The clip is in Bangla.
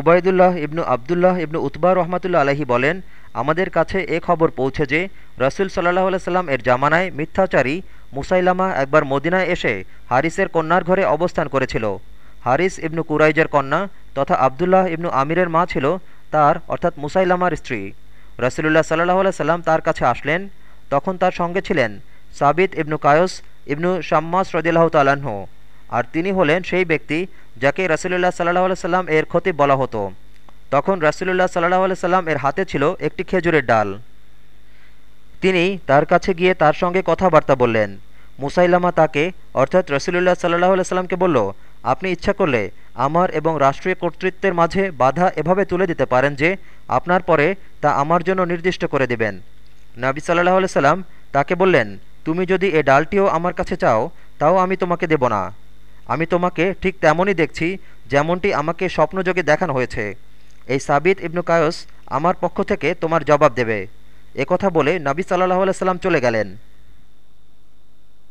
উবায়দুল্লাহ ইবনু আবদুল্লাহ ইবনু উতবা রহমাতুল্লা আলহি বলেন, আমাদের কাছে এ খবর পৌঁছে যে রসুল সাল্লাহ সাল্লাম এর জামানায় মিথ্যাচারী মুসাইলামা একবার মদিনায় এসে হারিসের কন্যার ঘরে অবস্থান করেছিল। হারিস ইবনু কুরাইজের কন্যা তথা আবদুল্লাহ ইবনু আমিরের মা ছিল তার, অর্থাৎ মুসাইলামার স্ত্রী। রসুলুল্লাহ সাল্লাহ সাল্লাম তার কাছে আসলেন, তখন তার সঙ্গে ছিলেন সাবিত ইবনু কায়স ইবনু শাম্মাস রদিল্লাহ তালাহ আর তিনি হলেন সেই ব্যক্তি যাকে রসুলুল্লাহ সাল্লাহ সাল্লাম এর ক্ষতি বলা হতো। তখন রসুলুল্লাহ সাল্লাহ সাল্লাম এর হাতে ছিল একটি খেজুরের ডাল। তিনি তার কাছে গিয়ে তার সঙ্গে কথাবার্তা বললেন। মুসাইলামা তাকে, অর্থাৎ রসুলুল্লাহ সাল্লাহ সাল্লামকে বলল, আপনি ইচ্ছা করলে আমার এবং রাষ্ট্রীয় কর্তৃত্বের মাঝে বাধা এভাবে তুলে দিতে পারেন যে আপনার পরে তা আমার জন্য নির্দিষ্ট করে দেবেন। নাবি সাল্লাহ সাল্লাম তাকে বললেন, তুমি যদি এ ডালটিও আমার কাছে চাও, তাও আমি তোমাকে দেব না। আমি তোমাকে ঠিক তেমনই দেখছি যেমনটি আমাকে স্বপ্নযোগে দেখানো হয়েছে। এই সাবিত ইবনু কায়স আমার পক্ষ থেকে তোমার জবাব দেবে। একথা বলে নাবি সাল্লাহ আলাইসাল্লাম চলে গেলেন।